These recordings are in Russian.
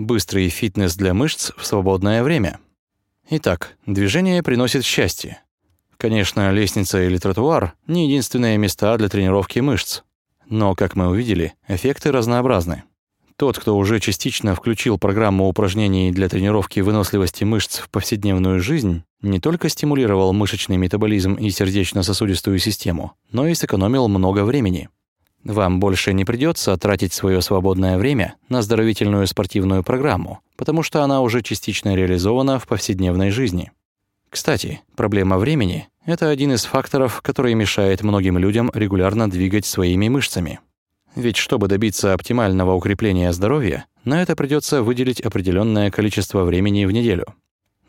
Быстрый фитнес для мышц в свободное время. Итак, движение приносит счастье. Конечно, лестница или тротуар — не единственные места для тренировки мышц. Но, как мы увидели, эффекты разнообразны. Тот, кто уже частично включил программу упражнений для тренировки выносливости мышц в повседневную жизнь, не только стимулировал мышечный метаболизм и сердечно-сосудистую систему, но и сэкономил много времени. Вам больше не придется тратить свое свободное время на оздоровительную спортивную программу, потому что она уже частично реализована в повседневной жизни. Кстати, проблема времени — это один из факторов, который мешает многим людям регулярно двигать своими мышцами. Ведь чтобы добиться оптимального укрепления здоровья, на это придется выделить определенное количество времени в неделю.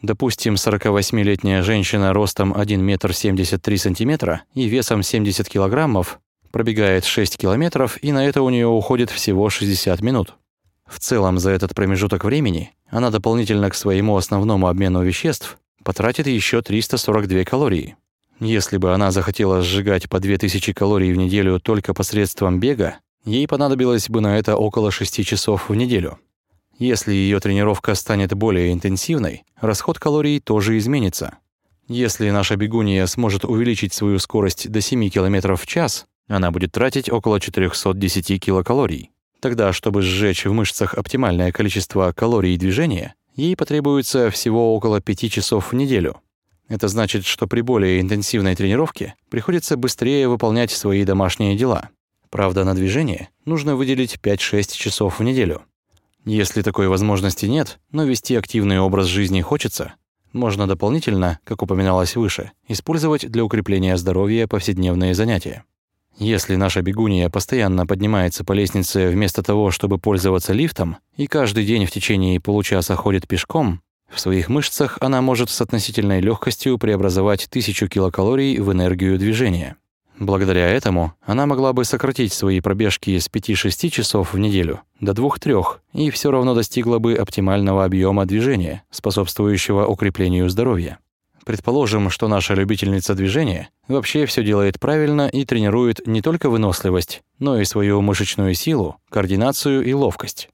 Допустим, 48-летняя женщина ростом 1 метр 73 сантиметра и весом 70 килограммов пробегает 6 километров, и на это у нее уходит всего 60 минут. В целом за этот промежуток времени она дополнительно к своему основному обмену веществ потратит еще 342 калории. Если бы она захотела сжигать по 2000 калорий в неделю только посредством бега, Ей понадобилось бы на это около 6 часов в неделю. Если ее тренировка станет более интенсивной, расход калорий тоже изменится. Если наша бегунья сможет увеличить свою скорость до 7 км в час, она будет тратить около 410 килокалорий. Тогда, чтобы сжечь в мышцах оптимальное количество калорий движения, ей потребуется всего около 5 часов в неделю. Это значит, что при более интенсивной тренировке приходится быстрее выполнять свои домашние дела. Правда, на движение нужно выделить 5-6 часов в неделю. Если такой возможности нет, но вести активный образ жизни хочется, можно дополнительно, как упоминалось выше, использовать для укрепления здоровья повседневные занятия. Если наша бегунья постоянно поднимается по лестнице вместо того, чтобы пользоваться лифтом, и каждый день в течение получаса ходит пешком, в своих мышцах она может с относительной легкостью преобразовать 1000 килокалорий в энергию движения. Благодаря этому она могла бы сократить свои пробежки с 5-6 часов в неделю до 2-3 и все равно достигла бы оптимального объема движения, способствующего укреплению здоровья. Предположим, что наша любительница движения вообще все делает правильно и тренирует не только выносливость, но и свою мышечную силу, координацию и ловкость.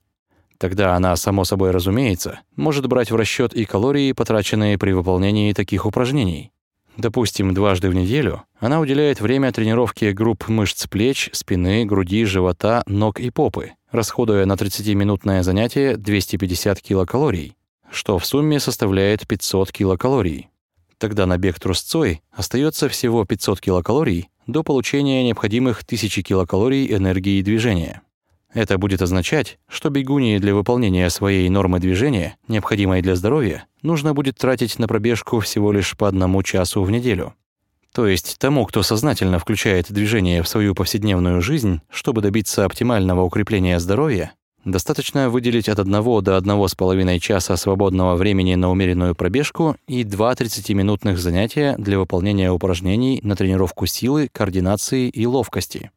Тогда она, само собой разумеется, может брать в расчет и калории, потраченные при выполнении таких упражнений. Допустим, дважды в неделю она уделяет время тренировке групп мышц плеч, спины, груди, живота, ног и попы, расходуя на 30-минутное занятие 250 килокалорий, что в сумме составляет 500 килокалорий. Тогда на бег трусцой остается всего 500 килокалорий до получения необходимых 1000 килокалорий энергии движения. Это будет означать, что бегуньи для выполнения своей нормы движения, необходимой для здоровья, нужно будет тратить на пробежку всего лишь по одному часу в неделю. То есть тому, кто сознательно включает движение в свою повседневную жизнь, чтобы добиться оптимального укрепления здоровья, достаточно выделить от 1 до 1,5 часа свободного времени на умеренную пробежку и 2 30-минутных занятия для выполнения упражнений на тренировку силы, координации и ловкости.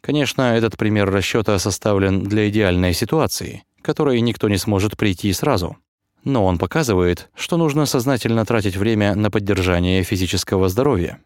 Конечно, этот пример расчета составлен для идеальной ситуации, которой никто не сможет прийти сразу. Но он показывает, что нужно сознательно тратить время на поддержание физического здоровья.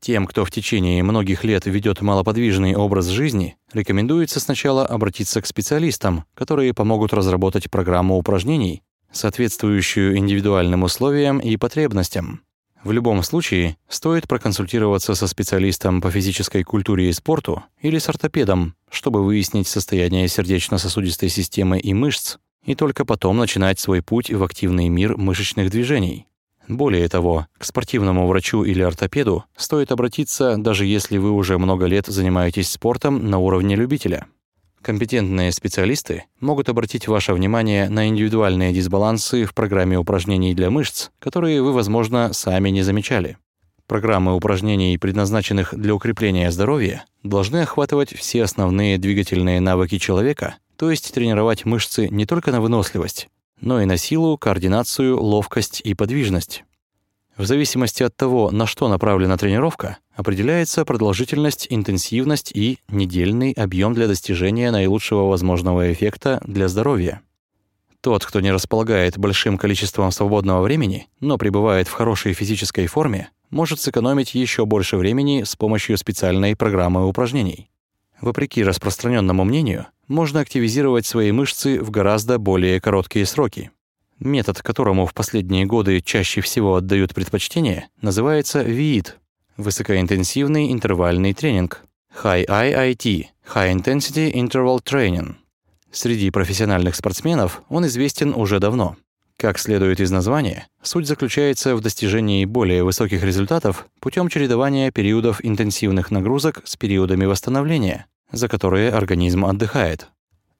Тем, кто в течение многих лет ведет малоподвижный образ жизни, рекомендуется сначала обратиться к специалистам, которые помогут разработать программу упражнений, соответствующую индивидуальным условиям и потребностям. В любом случае, стоит проконсультироваться со специалистом по физической культуре и спорту или с ортопедом, чтобы выяснить состояние сердечно-сосудистой системы и мышц, и только потом начинать свой путь в активный мир мышечных движений. Более того, к спортивному врачу или ортопеду стоит обратиться, даже если вы уже много лет занимаетесь спортом на уровне любителя. Компетентные специалисты могут обратить ваше внимание на индивидуальные дисбалансы в программе упражнений для мышц, которые вы, возможно, сами не замечали. Программы упражнений, предназначенных для укрепления здоровья, должны охватывать все основные двигательные навыки человека, то есть тренировать мышцы не только на выносливость, но и на силу, координацию, ловкость и подвижность. В зависимости от того, на что направлена тренировка, определяется продолжительность, интенсивность и недельный объем для достижения наилучшего возможного эффекта для здоровья. Тот, кто не располагает большим количеством свободного времени, но пребывает в хорошей физической форме, может сэкономить еще больше времени с помощью специальной программы упражнений. Вопреки распространенному мнению, можно активизировать свои мышцы в гораздо более короткие сроки. Метод, которому в последние годы чаще всего отдают предпочтение, называется ВИИТ – высокоинтенсивный интервальный тренинг, High IIT – High Intensity Interval Training. Среди профессиональных спортсменов он известен уже давно. Как следует из названия, суть заключается в достижении более высоких результатов путем чередования периодов интенсивных нагрузок с периодами восстановления, за которые организм отдыхает.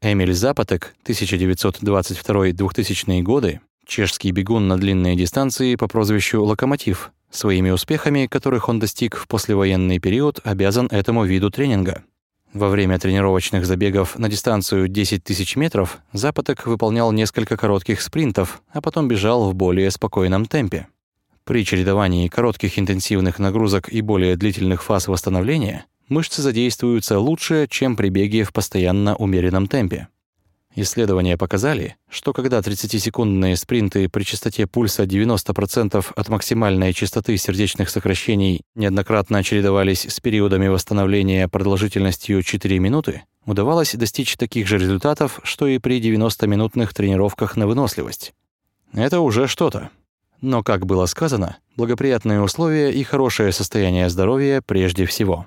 Эмиль Запотек, 1922-2000 годы, чешский бегун на длинные дистанции по прозвищу «Локомотив», своими успехами, которых он достиг в послевоенный период, обязан этому виду тренинга. Во время тренировочных забегов на дистанцию 10 тысяч метров Запотек выполнял несколько коротких спринтов, а потом бежал в более спокойном темпе. При чередовании коротких интенсивных нагрузок и более длительных фаз восстановления мышцы задействуются лучше, чем при беге в постоянно умеренном темпе. Исследования показали, что когда 30-секундные спринты при частоте пульса 90% от максимальной частоты сердечных сокращений неоднократно чередовались с периодами восстановления продолжительностью 4 минуты, удавалось достичь таких же результатов, что и при 90-минутных тренировках на выносливость. Это уже что-то. Но, как было сказано, благоприятные условия и хорошее состояние здоровья прежде всего.